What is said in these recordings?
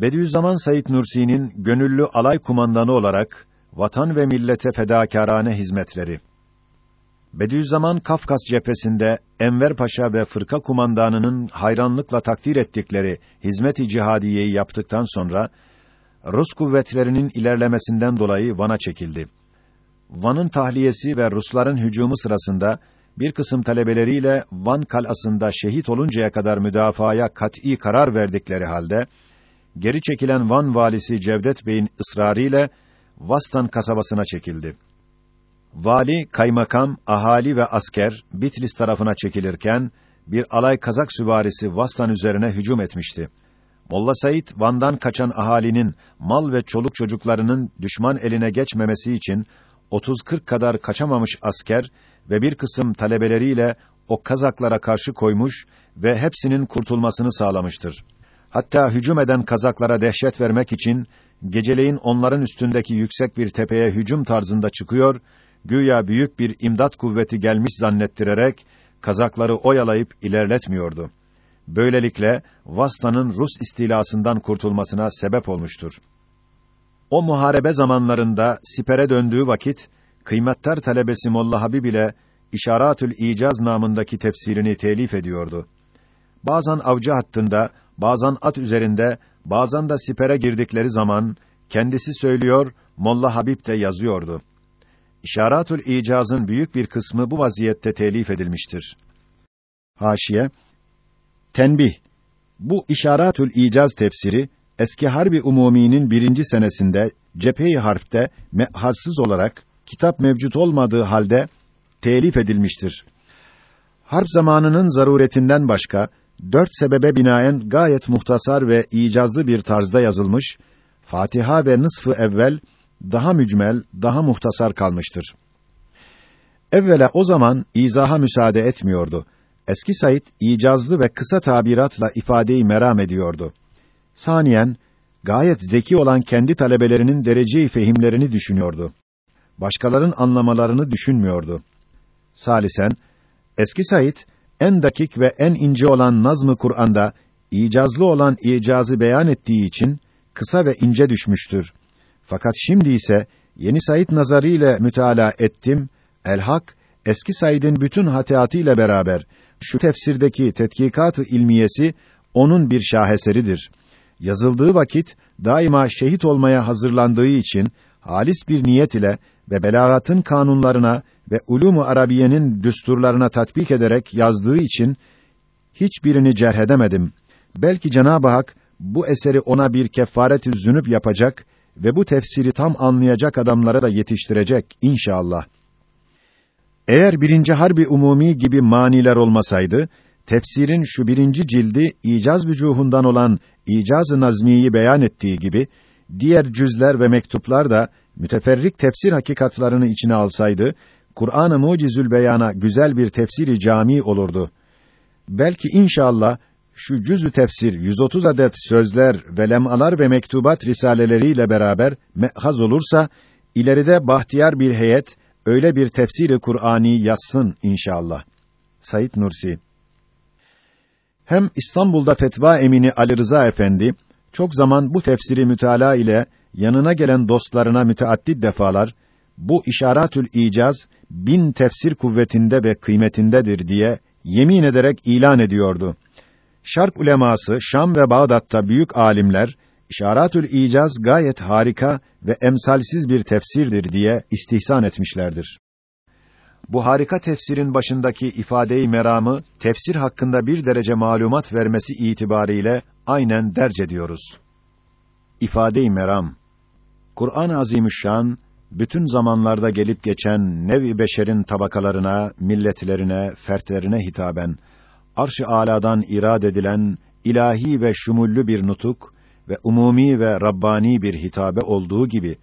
Bediüzzaman Said Nursi'nin gönüllü alay kumandanı olarak vatan ve millete fedakârane hizmetleri. Bediüzzaman Kafkas cephesinde Enver Paşa ve fırka kumandanının hayranlıkla takdir ettikleri hizmet-i cihadiyeyi yaptıktan sonra Rus kuvvetlerinin ilerlemesinden dolayı Van'a çekildi. Van'ın tahliyesi ve Rusların hücumu sırasında bir kısım talebeleriyle Van kalasında şehit oluncaya kadar müdafaaya kat'î karar verdikleri halde geri çekilen Van valisi Cevdet Bey'in ısrarıyla Vastan kasabasına çekildi. Vali, kaymakam, ahali ve asker Bitlis tarafına çekilirken bir alay Kazak süvarisi Vastan üzerine hücum etmişti. Molla Said Van'dan kaçan ahalinin mal ve çoluk çocuklarının düşman eline geçmemesi için 30-40 kadar kaçamamış asker ve bir kısım talebeleriyle o Kazaklara karşı koymuş ve hepsinin kurtulmasını sağlamıştır. Hatta hücum eden Kazaklara dehşet vermek için geceleyin onların üstündeki yüksek bir tepeye hücum tarzında çıkıyor, güya büyük bir imdat kuvveti gelmiş zannettirerek Kazakları oyalayıp ilerletmiyordu. Böylelikle Vasta'nın Rus istilasından kurtulmasına sebep olmuştur. O muharebe zamanlarında sipere döndüğü vakit kıymettar talebesi Molla Habib ile İşaratül İcaz namındaki tefsirini telif ediyordu. Bazen avcı hattında, bazen at üzerinde, bazen de sipere girdikleri zaman kendisi söylüyor, Molla Habib de yazıyordu. İşaratül İcaz'ın büyük bir kısmı bu vaziyette telif edilmiştir. Haşiye Tenbih Bu İşaratül İcaz tefsiri eski Harbi Umumi'nin birinci senesinde cephe-i harpte mehazsız olarak kitap mevcut olmadığı halde telif edilmiştir. Harp zamanının zaruretinden başka dört sebebe binaen gayet muhtasar ve icazlı bir tarzda yazılmış, Fatiha ve nısfı evvel daha mücmel, daha muhtasar kalmıştır. Evvela o zaman izaha müsaade etmiyordu. Eski Said icazlı ve kısa tabiratla ifadeyi meram ediyordu. Saniyen gayet zeki olan kendi talebelerinin dereceyi fehimlerini düşünüyordu. Başkaların anlamalarını düşünmüyordu. Salisen eski Said en dakik ve en ince olan nazmı Kur'an'da icazlı olan icazı beyan ettiği için kısa ve ince düşmüştür. Fakat şimdi ise yeni Said nazarı ile müteala ettim. El-Hak eski Said'in bütün hatiyatıyla beraber şu tefsirdeki tetkikat-ı ilmiyesi onun bir şaheseridir. Yazıldığı vakit daima şehit olmaya hazırlandığı için halis bir niyet ile ve belagatın kanunlarına ve ulûmu arabiyenin düsturlarına tatbik ederek yazdığı için hiçbirini cerh edemedim. Belki Cenab-ı Hak bu eseri ona bir kefaret-i zünüp yapacak ve bu tefsiri tam anlayacak adamlara da yetiştirecek inşallah. Eğer birinci harbi umumi gibi maniler olmasaydı, tefsirin şu birinci cildi icaz vücuhundan olan icaz-ı nazmiyi beyan ettiği gibi, diğer cüzler ve mektuplar da müteferrik tefsir hakikatlarını içine alsaydı, Kur'an-ı Mucizül Beyan'a güzel bir tefsiri cami olurdu. Belki inşallah şu cüzü tefsir 130 adet sözler ve lemalar ve mektubat risaleleriyle beraber mehaz olursa ileride bahtiyar bir heyet öyle bir tefsiri Kur'ani yazsın inşallah. Said Nursi Hem İstanbul'da fetva emini Ali Rıza Efendi çok zaman bu tefsiri mütalaa ile yanına gelen dostlarına müteaddit defalar bu işaretül icaz bin tefsir kuvvetinde ve kıymetindedir diye yemin ederek ilan ediyordu. Şark uleması Şam ve Bağdat'ta büyük alimler İşaretül İcaz gayet harika ve emsalsiz bir tefsirdir diye istihsan etmişlerdir. Bu harika tefsirin başındaki ifadeyi meramı tefsir hakkında bir derece malumat vermesi itibariyle aynen derc ediyoruz. İfade-i meram Kur'an-ı Azimüşşan bütün zamanlarda gelip geçen nevi beşerin tabakalarına, milletlerine, fertlerine hitaben arş-ı aladan irad edilen ilahi ve şumullü bir nutuk ve umumi ve rabbani bir hitabe olduğu gibi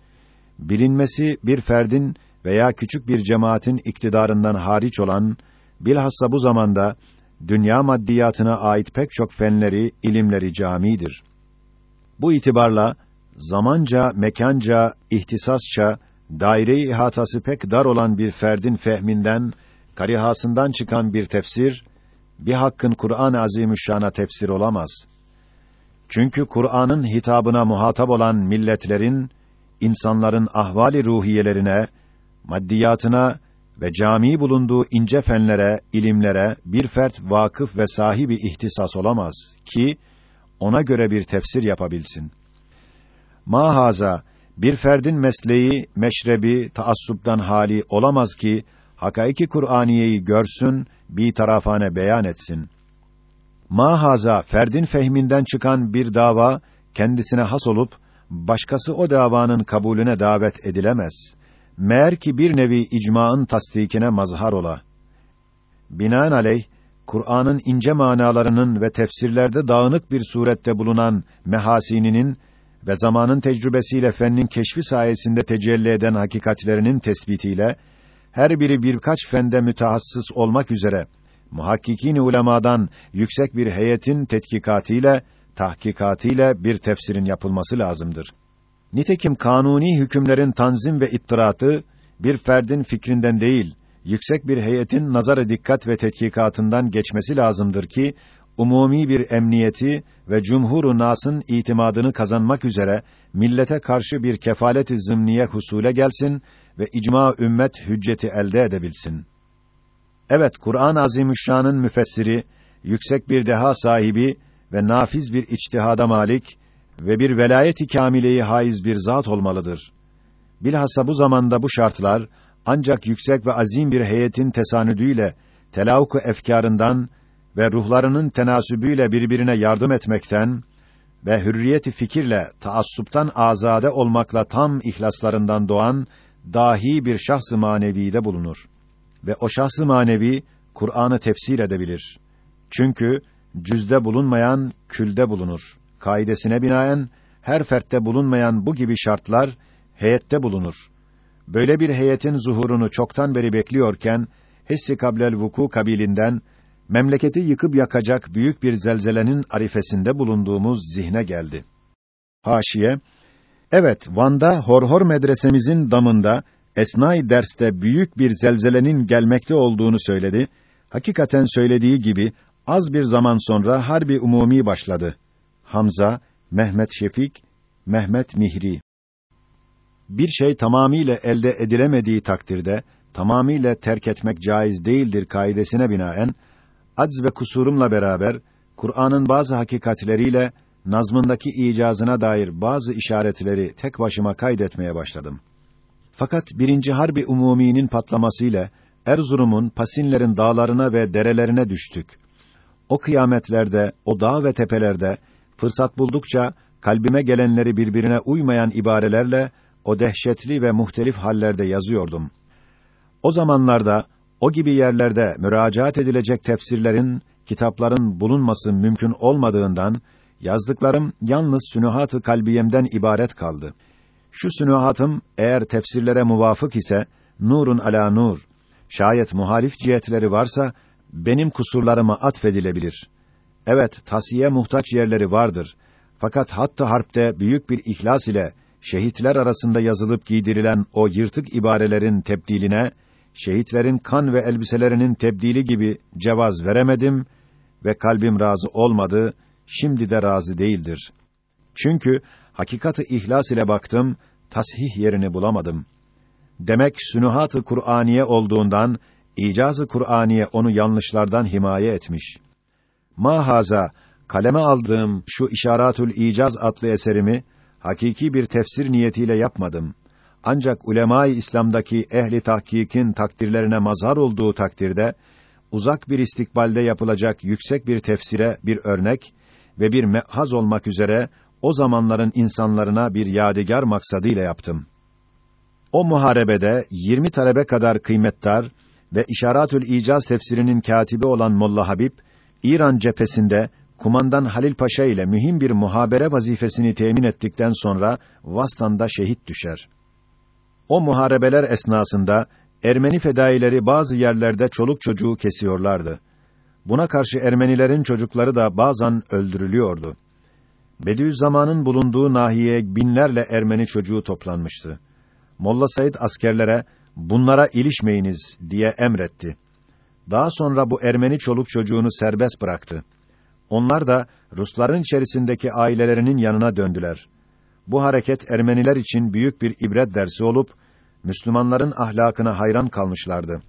bilinmesi bir ferdin veya küçük bir cemaatin iktidarından hariç olan bilhassa bu zamanda dünya maddiyatına ait pek çok fenleri, ilimleri camidir. Bu itibarla zamanca, mekanca, ihtisasça daire-i ihatası pek dar olan bir ferdin fehminden, karihasından çıkan bir tefsir bir hakkın Kur'an-ı Azimüşşan'a tefsir olamaz. Çünkü Kur'an'ın hitabına muhatap olan milletlerin insanların ahvali ruhiyelerine, maddiyatına ve cami bulunduğu ince fenlere, ilimlere bir fert vakıf ve sahibi ihtisas olamaz ki ona göre bir tefsir yapabilsin. Mahaza bir ferdin mesleği, meşrebi, taassuptan hali olamaz ki hakaiki Kur'aniyeyi görsün, bir tarafane beyan etsin. Mahaza ferdin fehminden çıkan bir dava kendisine has olup başkası o davanın kabulüne davet edilemez. Meğer ki bir nevi icmaın tasdikine mazhar ola. Binaenaleyh Kur'an'ın ince manalarının ve tefsirlerde dağınık bir surette bulunan mehasininin ve zamanın tecrübesiyle fennin keşfi sayesinde tecelli eden hakikatlerinin tespitiyle her biri birkaç fende mütehassıs olmak üzere muhakkikin ulemadan yüksek bir heyetin tetkikatıyla, tahkikatıyla bir tefsirin yapılması lazımdır. Nitekim kanuni hükümlerin tanzim ve ittiratı bir ferdin fikrinden değil, yüksek bir heyetin nazara dikkat ve tetkikatından geçmesi lazımdır ki umumi bir emniyeti ve cumhur nasın itimadını kazanmak üzere millete karşı bir kefalet-i zımniye husule gelsin ve icma ümmet hücceti elde edebilsin. Evet, Kur'an-ı Azimüşşan'ın müfessiri, yüksek bir deha sahibi ve nafiz bir içtihada malik ve bir velayet-i kamileyi haiz bir zat olmalıdır. Bilhassa bu zamanda bu şartlar ancak yüksek ve azim bir heyetin tesanüdüyle telavuk efkarından ve ruhlarının tenasübüyle birbirine yardım etmekten ve hürriyeti fikirle taassuptan azade olmakla tam ihlaslarından doğan dahi bir şahs-ı manevide bulunur ve o şahs-ı manevi Kur'an'ı tefsir edebilir. Çünkü cüzde bulunmayan külde bulunur. Kaidesine binaen her fertte bulunmayan bu gibi şartlar heyette bulunur. Böyle bir heyetin zuhurunu çoktan beri bekliyorken hissi kablel vuku kabilinden memleketi yıkıp yakacak büyük bir zelzelenin arifesinde bulunduğumuz zihne geldi. Haşiye Evet, Van'da Horhor medresemizin damında esnai derste büyük bir zelzelenin gelmekte olduğunu söyledi. Hakikaten söylediği gibi az bir zaman sonra harbi umumi başladı. Hamza, Mehmet Şefik, Mehmet Mihri. Bir şey tamamiyle elde edilemediği takdirde tamamiyle terk etmek caiz değildir kaidesine binaen acz ve kusurumla beraber Kur'an'ın bazı hakikatleriyle nazmındaki icazına dair bazı işaretleri tek başıma kaydetmeye başladım. Fakat birinci harbi umuminin patlamasıyla Erzurum'un Pasinlerin dağlarına ve derelerine düştük. O kıyametlerde, o dağ ve tepelerde fırsat buldukça kalbime gelenleri birbirine uymayan ibarelerle o dehşetli ve muhtelif hallerde yazıyordum. O zamanlarda o gibi yerlerde müracaat edilecek tefsirlerin, kitapların bulunması mümkün olmadığından yazdıklarım yalnız sünuhat-ı kalbiyemden ibaret kaldı. Şu sünuhatım eğer tefsirlere muvafık ise nurun ala nur. Şayet muhalif cihetleri varsa benim kusurlarıma atfedilebilir. Evet, tasiye muhtaç yerleri vardır. Fakat hatta harpte büyük bir ihlas ile şehitler arasında yazılıp giydirilen o yırtık ibarelerin tebdiline şehitlerin kan ve elbiselerinin tebdili gibi cevaz veremedim ve kalbim razı olmadı, şimdi de razı değildir. Çünkü hakikati ihlas ile baktım, tasih yerini bulamadım. Demek sünuhat-ı Kur'aniye olduğundan icazı Kur'aniye onu yanlışlardan himaye etmiş. Mahaza kaleme aldığım şu İşaratül İcaz adlı eserimi hakiki bir tefsir niyetiyle yapmadım. Ancak ulemâ-i İslam'daki ehli tahkikin takdirlerine mazhar olduğu takdirde uzak bir istikbalde yapılacak yüksek bir tefsire bir örnek ve bir mehaz olmak üzere o zamanların insanlarına bir yadigar maksadıyla yaptım. O muharebede 20 talebe kadar kıymettar ve İşaratül İcaz tefsirinin katibi olan Molla Habib, İran cephesinde kumandan Halil Paşa ile mühim bir muhabere vazifesini temin ettikten sonra Vastan'da şehit düşer. O muharebeler esnasında Ermeni fedaileri bazı yerlerde çoluk çocuğu kesiyorlardı. Buna karşı Ermenilerin çocukları da bazen öldürülüyordu. Bediüzzaman'ın bulunduğu nahiye binlerle Ermeni çocuğu toplanmıştı. Molla Said askerlere bunlara ilişmeyiniz diye emretti. Daha sonra bu Ermeni çoluk çocuğunu serbest bıraktı. Onlar da Rusların içerisindeki ailelerinin yanına döndüler. Bu hareket Ermeniler için büyük bir ibret dersi olup Müslümanların ahlakına hayran kalmışlardı.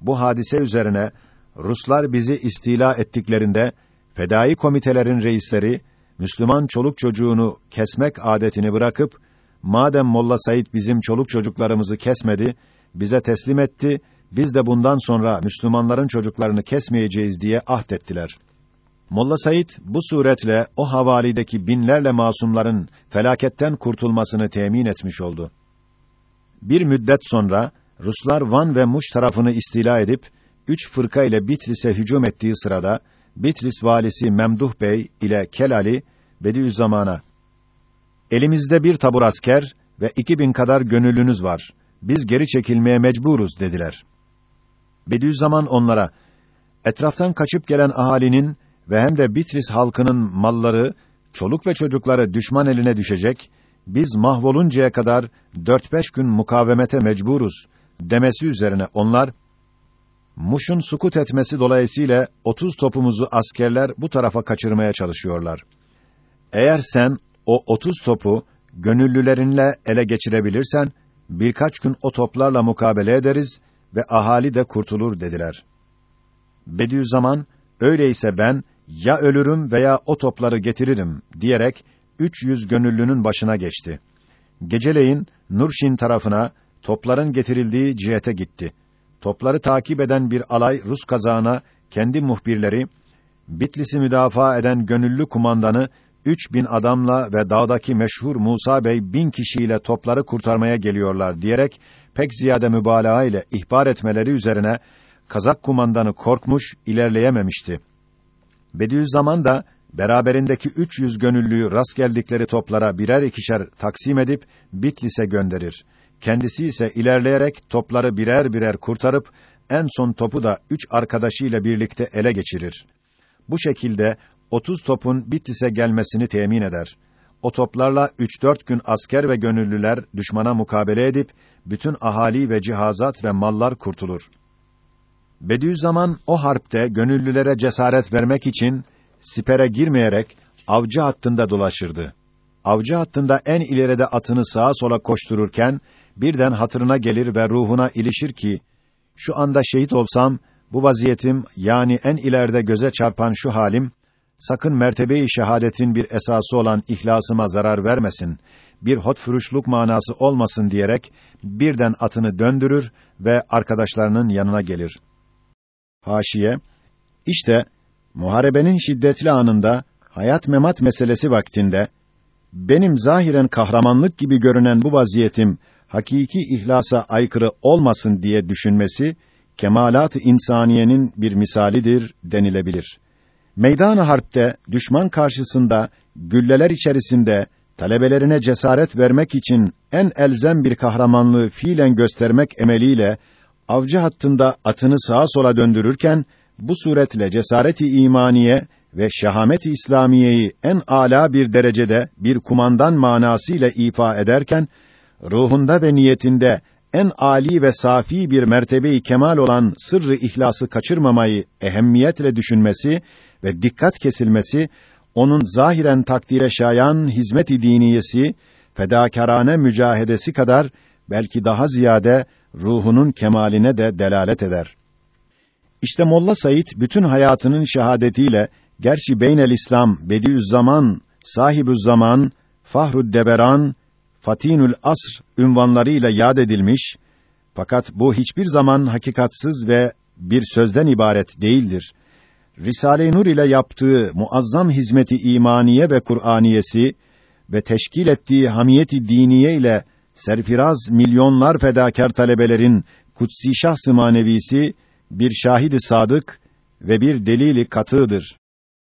Bu hadise üzerine Ruslar bizi istila ettiklerinde fedai komitelerin reisleri Müslüman çoluk çocuğunu kesmek adetini bırakıp madem Molla Said bizim çoluk çocuklarımızı kesmedi, bize teslim etti, biz de bundan sonra Müslümanların çocuklarını kesmeyeceğiz diye ahdettiler. Molla Said bu suretle o havalideki binlerle masumların felaketten kurtulmasını temin etmiş oldu. Bir müddet sonra Ruslar Van ve Muş tarafını istila edip üç fırka ile Bitlis'e hücum ettiği sırada Bitlis valisi Memduh Bey ile Kelali Bediüzzaman'a Elimizde bir tabur asker ve iki bin kadar gönüllünüz var. Biz geri çekilmeye mecburuz dediler. Bediüzzaman onlara etraftan kaçıp gelen ahalinin ve hem de Bitlis halkının malları, çoluk ve çocukları düşman eline düşecek, biz mahvoluncaya kadar dört beş gün mukavemete mecburuz demesi üzerine onlar, Muş'un sukut etmesi dolayısıyla otuz topumuzu askerler bu tarafa kaçırmaya çalışıyorlar. Eğer sen o otuz topu gönüllülerinle ele geçirebilirsen, birkaç gün o toplarla mukabele ederiz ve ahali de kurtulur dediler. Bediüzzaman, öyleyse ben ya ölürüm veya o topları getiririm diyerek 300 gönüllünün başına geçti. Geceleyin Nurşin tarafına topların getirildiği cihete gitti. Topları takip eden bir alay Rus kazağına kendi muhbirleri Bitlis'i müdafaa eden gönüllü kumandanı 3000 adamla ve dağdaki meşhur Musa Bey bin kişiyle topları kurtarmaya geliyorlar diyerek pek ziyade mübalağa ile ihbar etmeleri üzerine Kazak kumandanı korkmuş, ilerleyememişti. Bediüzzaman da beraberindeki 300 gönüllüyü rast geldikleri toplara birer ikişer taksim edip Bitlis'e gönderir. Kendisi ise ilerleyerek topları birer birer kurtarıp en son topu da üç arkadaşıyla birlikte ele geçirir. Bu şekilde 30 topun Bitlis'e gelmesini temin eder. O toplarla 3-4 gün asker ve gönüllüler düşmana mukabele edip bütün ahali ve cihazat ve mallar kurtulur. Bediüzzaman o harpte gönüllülere cesaret vermek için sipere girmeyerek avcı hattında dolaşırdı. Avcı hattında en ileride atını sağa sola koştururken birden hatırına gelir ve ruhuna ilişir ki şu anda şehit olsam bu vaziyetim yani en ileride göze çarpan şu halim sakın mertebe-i şehadetin bir esası olan ihlasıma zarar vermesin, bir hotfuruşluk manası olmasın diyerek birden atını döndürür ve arkadaşlarının yanına gelir. Haşiye İşte muharebenin şiddetli anında hayat memat meselesi vaktinde benim zahiren kahramanlık gibi görünen bu vaziyetim hakiki ihlasa aykırı olmasın diye düşünmesi kemalat-ı insaniyenin bir misalidir denilebilir. Meydan-ı harpte düşman karşısında gülleler içerisinde talebelerine cesaret vermek için en elzem bir kahramanlığı fiilen göstermek emeliyle avcı hattında atını sağa sola döndürürken bu suretle cesareti imaniye ve şehamet-i İslamiyeyi en âlâ bir derecede bir kumandan manasıyla ifa ederken ruhunda ve niyetinde en âli ve safi bir mertebeyi kemal olan sırrı ihlası kaçırmamayı ehemmiyetle düşünmesi ve dikkat kesilmesi onun zahiren takdire şayan hizmet-i diniyesi, fedakârane mücahedesi kadar belki daha ziyade ruhunun kemaline de delalet eder. İşte Molla Said bütün hayatının şehadetiyle gerçi Beynel İslam, Bediüzzaman, Sahibüzzaman, Fahrud Deberan, Fatinül Asr ünvanlarıyla yad edilmiş fakat bu hiçbir zaman hakikatsız ve bir sözden ibaret değildir. Risale-i Nur ile yaptığı muazzam hizmeti imaniye ve Kur'aniyesi ve teşkil ettiği hamiyeti diniye ile serfiraz milyonlar fedakar talebelerin kutsi şahs-ı manevisi bir şahidi sadık ve bir delili katığıdır.